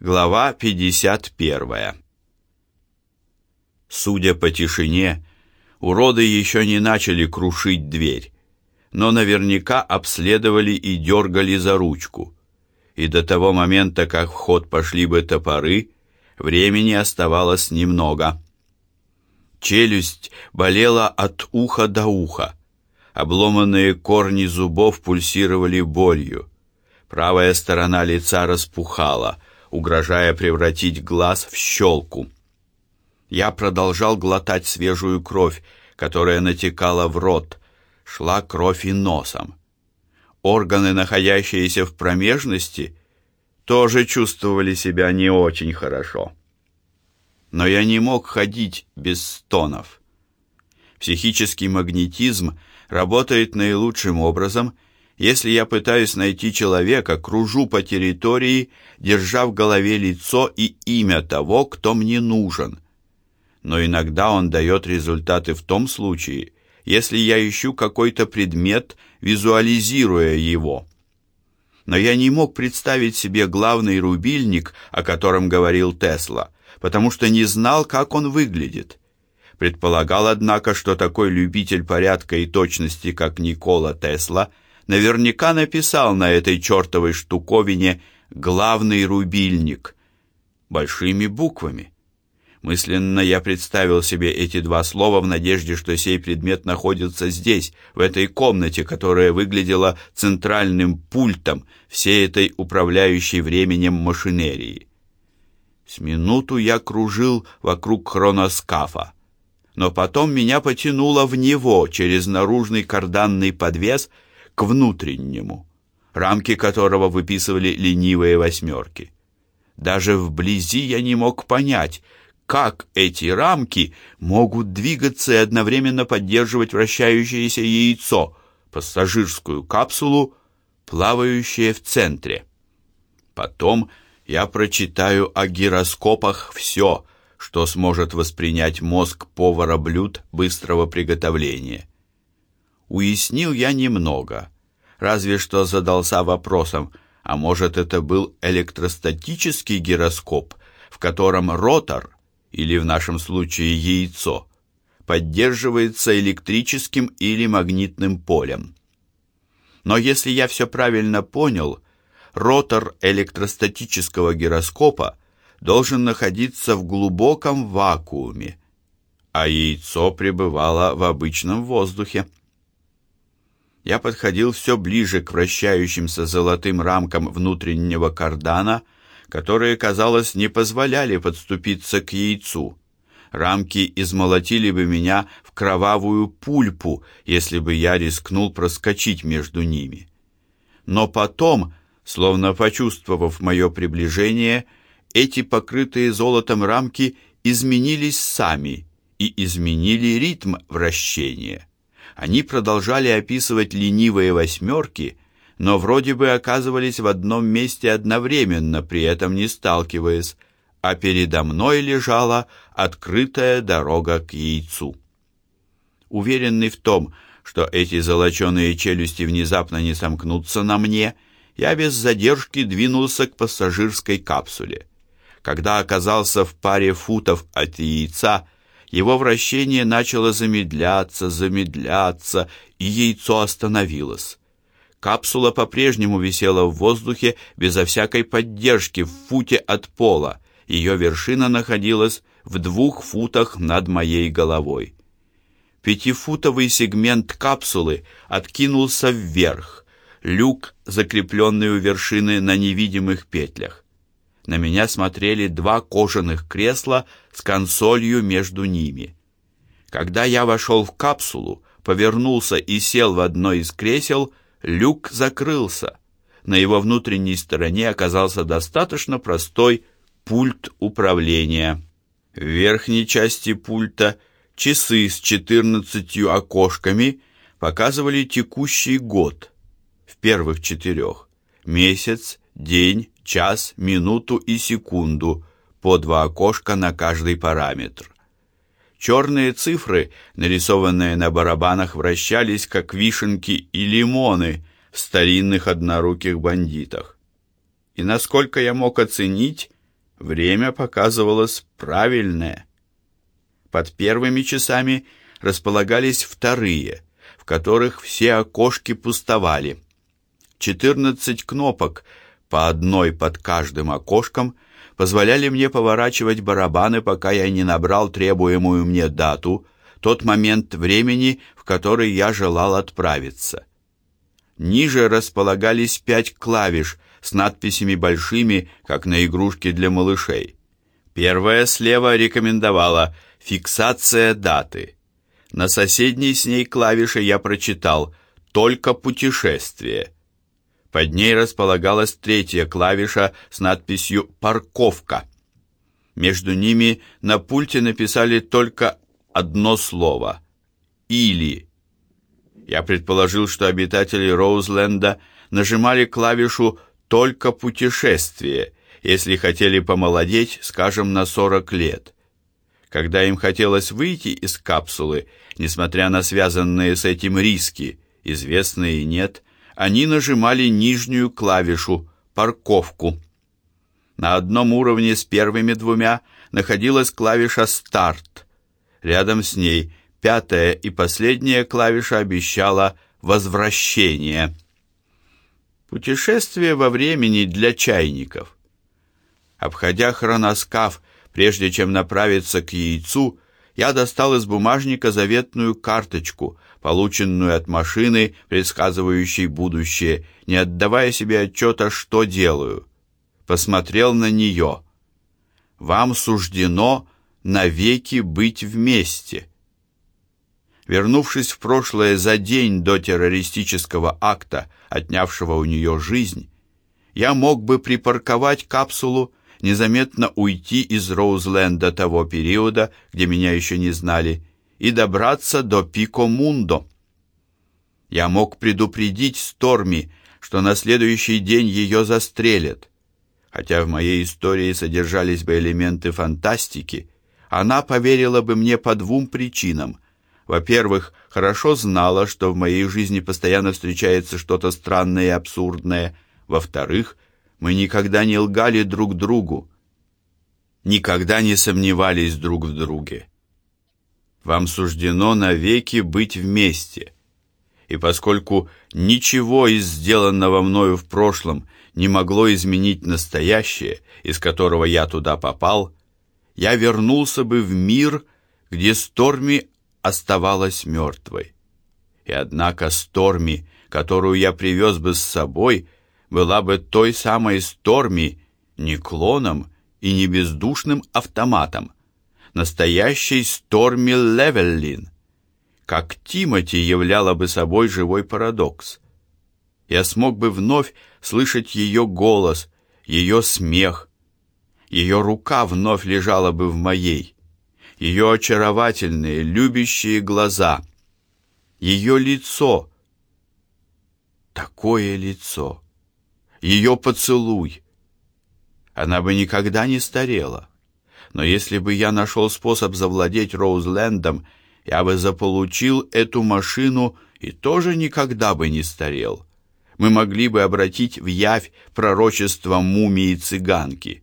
Глава 51 Судя по тишине, уроды еще не начали крушить дверь, но наверняка обследовали и дергали за ручку. И до того момента, как в ход пошли бы топоры, времени оставалось немного. Челюсть болела от уха до уха. Обломанные корни зубов пульсировали болью. Правая сторона лица распухала — угрожая превратить глаз в щелку. Я продолжал глотать свежую кровь, которая натекала в рот, шла кровь и носом. Органы, находящиеся в промежности, тоже чувствовали себя не очень хорошо. Но я не мог ходить без стонов. Психический магнетизм работает наилучшим образом – если я пытаюсь найти человека, кружу по территории, держа в голове лицо и имя того, кто мне нужен. Но иногда он дает результаты в том случае, если я ищу какой-то предмет, визуализируя его. Но я не мог представить себе главный рубильник, о котором говорил Тесла, потому что не знал, как он выглядит. Предполагал, однако, что такой любитель порядка и точности, как Никола Тесла – наверняка написал на этой чертовой штуковине «главный рубильник» большими буквами. Мысленно я представил себе эти два слова в надежде, что сей предмет находится здесь, в этой комнате, которая выглядела центральным пультом всей этой управляющей временем машинерии. С минуту я кружил вокруг хроноскафа, но потом меня потянуло в него через наружный карданный подвес — к внутреннему, рамки которого выписывали ленивые восьмерки. Даже вблизи я не мог понять, как эти рамки могут двигаться и одновременно поддерживать вращающееся яйцо, пассажирскую капсулу, плавающее в центре. Потом я прочитаю о гироскопах все, что сможет воспринять мозг повара блюд быстрого приготовления. Уяснил я немного, разве что задался вопросом, а может это был электростатический гироскоп, в котором ротор, или в нашем случае яйцо, поддерживается электрическим или магнитным полем. Но если я все правильно понял, ротор электростатического гироскопа должен находиться в глубоком вакууме, а яйцо пребывало в обычном воздухе я подходил все ближе к вращающимся золотым рамкам внутреннего кардана, которые, казалось, не позволяли подступиться к яйцу. Рамки измолотили бы меня в кровавую пульпу, если бы я рискнул проскочить между ними. Но потом, словно почувствовав мое приближение, эти покрытые золотом рамки изменились сами и изменили ритм вращения. Они продолжали описывать ленивые восьмерки, но вроде бы оказывались в одном месте одновременно, при этом не сталкиваясь, а передо мной лежала открытая дорога к яйцу. Уверенный в том, что эти золоченые челюсти внезапно не сомкнутся на мне, я без задержки двинулся к пассажирской капсуле. Когда оказался в паре футов от яйца, его вращение начало замедляться, замедляться, и яйцо остановилось. Капсула по-прежнему висела в воздухе безо всякой поддержки в футе от пола. Ее вершина находилась в двух футах над моей головой. Пятифутовый сегмент капсулы откинулся вверх. Люк, закрепленный у вершины на невидимых петлях. На меня смотрели два кожаных кресла с консолью между ними. Когда я вошел в капсулу, повернулся и сел в одно из кресел, люк закрылся. На его внутренней стороне оказался достаточно простой пульт управления. В верхней части пульта часы с четырнадцатью окошками показывали текущий год. В первых четырех – месяц, день, час, минуту и секунду, по два окошка на каждый параметр. Черные цифры, нарисованные на барабанах, вращались, как вишенки и лимоны в старинных одноруких бандитах. И насколько я мог оценить, Время показывалось правильное. Под первыми часами располагались вторые, в которых все окошки пустовали. Четырнадцать кнопок, по одной под каждым окошком, позволяли мне поворачивать барабаны, пока я не набрал требуемую мне дату, тот момент времени, в который я желал отправиться. Ниже располагались пять клавиш с надписями большими, как на игрушке для малышей. Первая слева рекомендовала «Фиксация даты». На соседней с ней клавише я прочитал «Только путешествие». Под ней располагалась третья клавиша с надписью «Парковка». Между ними на пульте написали только одно слово «Или». Я предположил, что обитатели Роузленда нажимали клавишу «Только путешествие», если хотели помолодеть, скажем, на 40 лет. Когда им хотелось выйти из капсулы, несмотря на связанные с этим риски, известные и нет, они нажимали нижнюю клавишу «Парковку». На одном уровне с первыми двумя находилась клавиша «Старт». Рядом с ней пятая и последняя клавиша обещала «Возвращение». Путешествие во времени для чайников. Обходя хроноскаф, прежде чем направиться к яйцу, я достал из бумажника заветную карточку, полученную от машины, предсказывающей будущее, не отдавая себе отчета, что делаю. Посмотрел на нее. «Вам суждено навеки быть вместе». Вернувшись в прошлое за день до террористического акта, отнявшего у нее жизнь, я мог бы припарковать капсулу незаметно уйти из Роузленда того периода, где меня еще не знали, и добраться до Пико Мундо. Я мог предупредить Сторми, что на следующий день ее застрелят. Хотя в моей истории содержались бы элементы фантастики, она поверила бы мне по двум причинам. Во-первых, хорошо знала, что в моей жизни постоянно встречается что-то странное и абсурдное. Во-вторых, мы никогда не лгали друг другу, никогда не сомневались друг в друге. Вам суждено навеки быть вместе. И поскольку ничего из сделанного мною в прошлом не могло изменить настоящее, из которого я туда попал, я вернулся бы в мир, где Сторми оставалась мертвой. И однако Сторми, которую я привез бы с собой, была бы той самой Сторми, не клоном и не бездушным автоматом, настоящей Сторми Левеллин, как Тимати являла бы собой живой парадокс. Я смог бы вновь слышать ее голос, ее смех, ее рука вновь лежала бы в моей, ее очаровательные, любящие глаза, ее лицо, такое лицо ее поцелуй. Она бы никогда не старела. Но если бы я нашел способ завладеть Роузлендом, я бы заполучил эту машину и тоже никогда бы не старел. Мы могли бы обратить в явь пророчество мумии цыганки.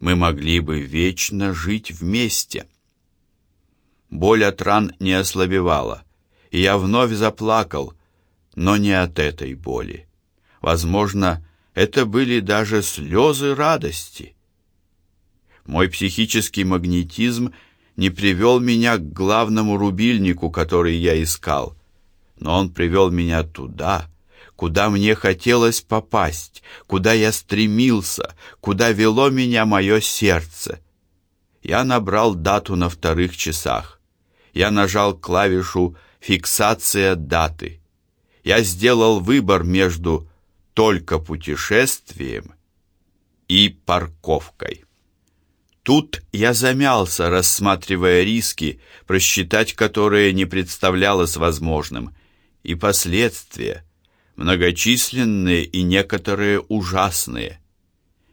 Мы могли бы вечно жить вместе. Боль от ран не ослабевала, и я вновь заплакал, но не от этой боли. Возможно, это были даже слезы радости. Мой психический магнетизм не привел меня к главному рубильнику, который я искал, но он привел меня туда, куда мне хотелось попасть, куда я стремился, куда вело меня мое сердце. Я набрал дату на вторых часах. Я нажал клавишу «Фиксация даты». Я сделал выбор между только путешествием и парковкой. Тут я замялся, рассматривая риски, просчитать которые не представлялось возможным, и последствия, многочисленные и некоторые ужасные.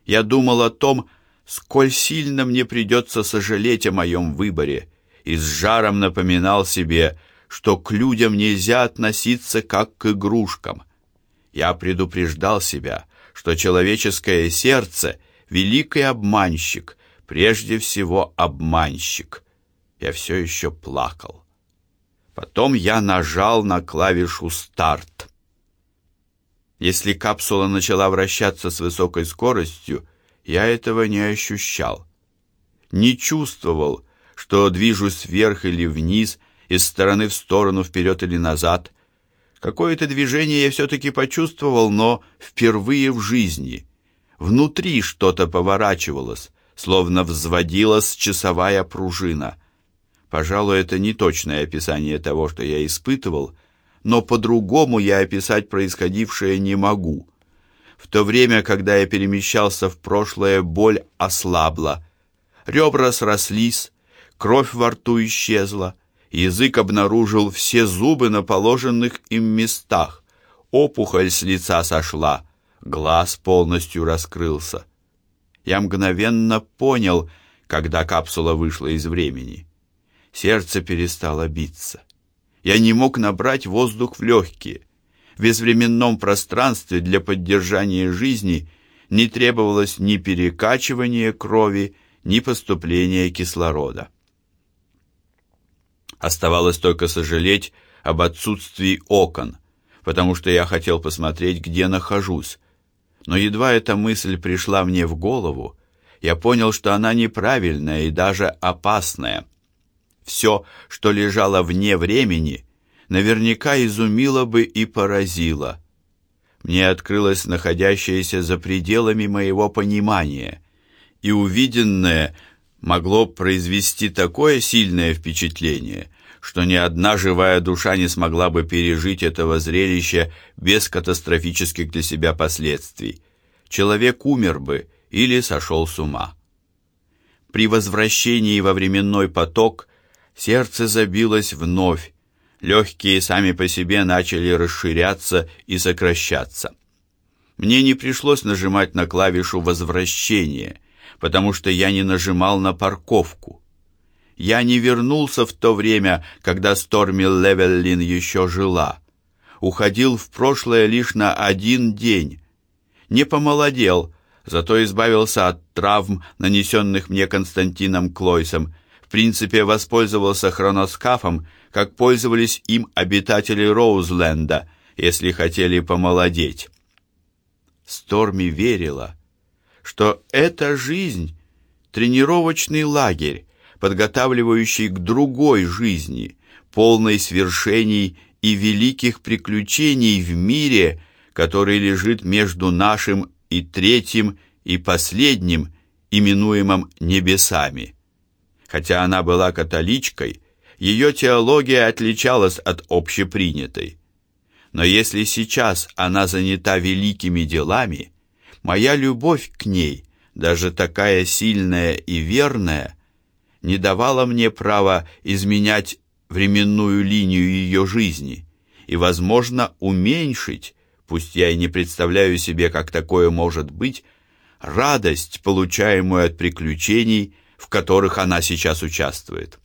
Я думал о том, сколь сильно мне придется сожалеть о моем выборе, и с жаром напоминал себе, что к людям нельзя относиться как к игрушкам. Я предупреждал себя, что человеческое сердце великий обманщик, прежде всего обманщик. Я все еще плакал. Потом я нажал на клавишу «Старт». Если капсула начала вращаться с высокой скоростью, я этого не ощущал. Не чувствовал, что движусь вверх или вниз, из стороны в сторону, вперед или назад. Какое-то движение я все-таки почувствовал, но впервые в жизни. Внутри что-то поворачивалось, словно взводилась часовая пружина. Пожалуй, это не точное описание того, что я испытывал, но по-другому я описать происходившее не могу. В то время, когда я перемещался в прошлое, боль ослабла. Ребра срослись, кровь во рту исчезла, язык обнаружил все зубы на положенных им местах, опухоль с лица сошла, глаз полностью раскрылся. Я мгновенно понял, когда капсула вышла из времени. Сердце перестало биться. Я не мог набрать воздух в легкие. В безвременном пространстве для поддержания жизни не требовалось ни перекачивания крови, ни поступления кислорода. Оставалось только сожалеть об отсутствии окон, потому что я хотел посмотреть, где нахожусь. Но едва эта мысль пришла мне в голову, я понял, что она неправильная и даже опасная. Все, что лежало вне времени, наверняка изумило бы и поразило. Мне открылось находящееся за пределами моего понимания, и увиденное – могло произвести такое сильное впечатление, что ни одна живая душа не смогла бы пережить этого зрелища без катастрофических для себя последствий. Человек умер бы или сошел с ума. При возвращении во временной поток сердце забилось вновь, легкие сами по себе начали расширяться и сокращаться. Мне не пришлось нажимать на клавишу возвращения потому что я не нажимал на парковку. Я не вернулся в то время, когда Сторми Левеллин еще жила. Уходил в прошлое лишь на один день. Не помолодел, зато избавился от травм, нанесенных мне Константином Клойсом. В принципе, воспользовался хроноскафом, как пользовались им обитатели Роузленда, если хотели помолодеть. Сторми верила, что эта жизнь — тренировочный лагерь, подготавливающий к другой жизни, полной свершений и великих приключений в мире, который лежит между нашим и третьим и последним, именуемым небесами. Хотя она была католичкой, ее теология отличалась от общепринятой. Но если сейчас она занята великими делами, Моя любовь к ней, даже такая сильная и верная, не давала мне права изменять временную линию ее жизни и, возможно, уменьшить, пусть я и не представляю себе, как такое может быть, радость, получаемую от приключений, в которых она сейчас участвует.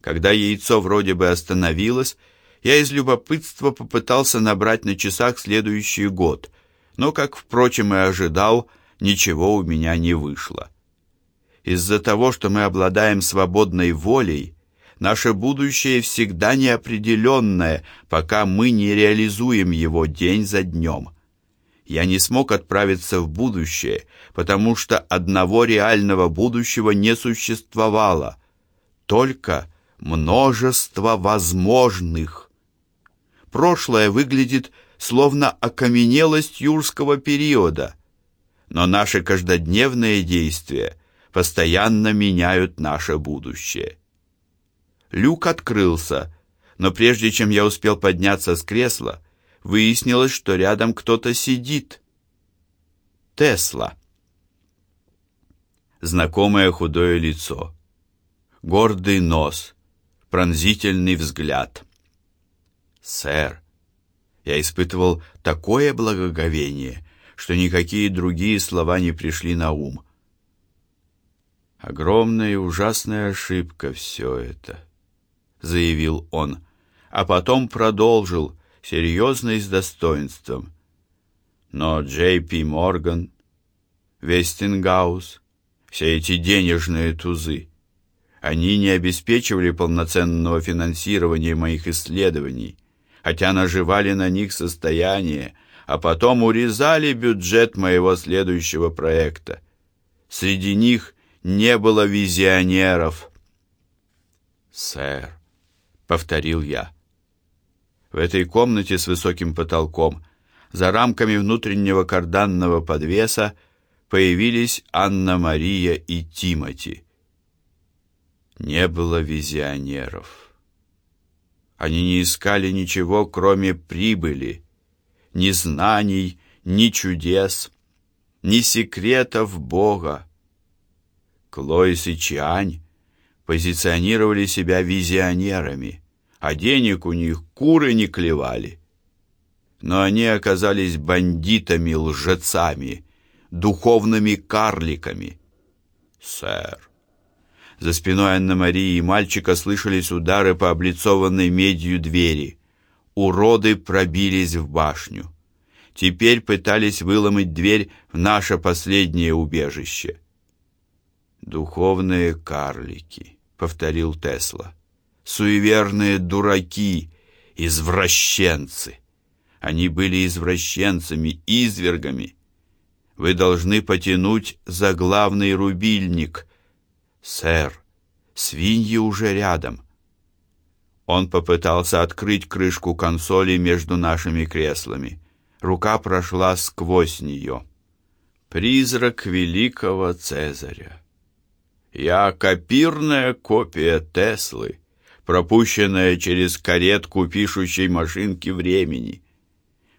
Когда яйцо вроде бы остановилось, я из любопытства попытался набрать на часах следующий год, но, как, впрочем, и ожидал, ничего у меня не вышло. Из-за того, что мы обладаем свободной волей, наше будущее всегда неопределенное, пока мы не реализуем его день за днем. Я не смог отправиться в будущее, потому что одного реального будущего не существовало, только множество возможных. Прошлое выглядит словно окаменелость юрского периода. Но наши каждодневные действия постоянно меняют наше будущее. Люк открылся, но прежде чем я успел подняться с кресла, выяснилось, что рядом кто-то сидит. Тесла. Знакомое худое лицо, гордый нос, пронзительный взгляд. «Сэр, я испытывал такое благоговение, что никакие другие слова не пришли на ум. Огромная и ужасная ошибка все это, заявил он, а потом продолжил, серьезно и с достоинством. Но Джей Пи Морган, Вестингаус, все эти денежные тузы. Они не обеспечивали полноценного финансирования моих исследований, хотя наживали на них состояние, а потом урезали бюджет моего следующего проекта. Среди них не было визионеров. «Сэр», — повторил я. В этой комнате с высоким потолком, за рамками внутреннего карданного подвеса, появились Анна-Мария и Тимати. Не было визионеров. Они не искали ничего, кроме прибыли, ни знаний, ни чудес, ни секретов Бога. Клоис и Чиань позиционировали себя визионерами, а денег у них куры не клевали. Но они оказались бандитами, лжецами, духовными карликами. Сэр, за спиной Анны-Марии и мальчика слышались удары по облицованной медью двери. Уроды пробились в башню. Теперь пытались выломать дверь в наше последнее убежище. «Духовные карлики», — повторил Тесла. «Суеверные дураки, извращенцы. Они были извращенцами, извергами. Вы должны потянуть за главный рубильник. Сэр, свиньи уже рядом». Он попытался открыть крышку консоли между нашими креслами. Рука прошла сквозь нее. Призрак великого Цезаря. Я копирная копия Теслы, пропущенная через каретку пишущей машинки времени.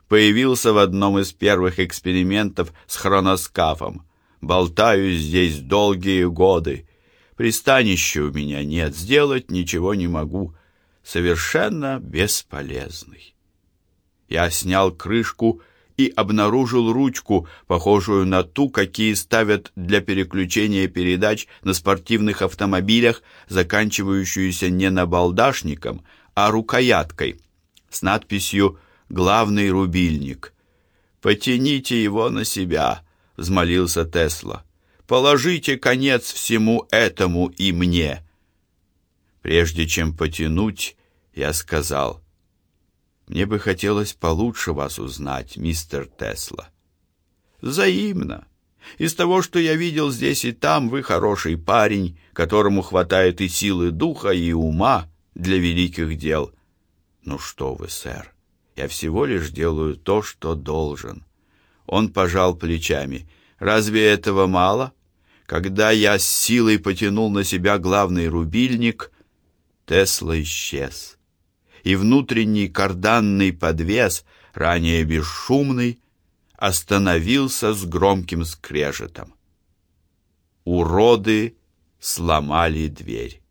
Появился в одном из первых экспериментов с хроноскафом. Болтаю здесь долгие годы. Пристанища у меня нет, сделать ничего не могу. Совершенно бесполезный. Я снял крышку и обнаружил ручку, похожую на ту, какие ставят для переключения передач на спортивных автомобилях, заканчивающуюся не набалдашником, а рукояткой с надписью «Главный рубильник». «Потяните его на себя», — взмолился Тесла. «Положите конец всему этому и мне». Прежде чем потянуть, я сказал — мне бы хотелось получше вас узнать, мистер Тесла. Взаимно. Из того, что я видел здесь и там, вы хороший парень, которому хватает и силы духа, и ума для великих дел. Ну что вы, сэр, я всего лишь делаю то, что должен. Он пожал плечами. Разве этого мало? Когда я с силой потянул на себя главный рубильник, Тесла исчез и внутренний карданный подвес, ранее бесшумный, остановился с громким скрежетом. Уроды сломали дверь.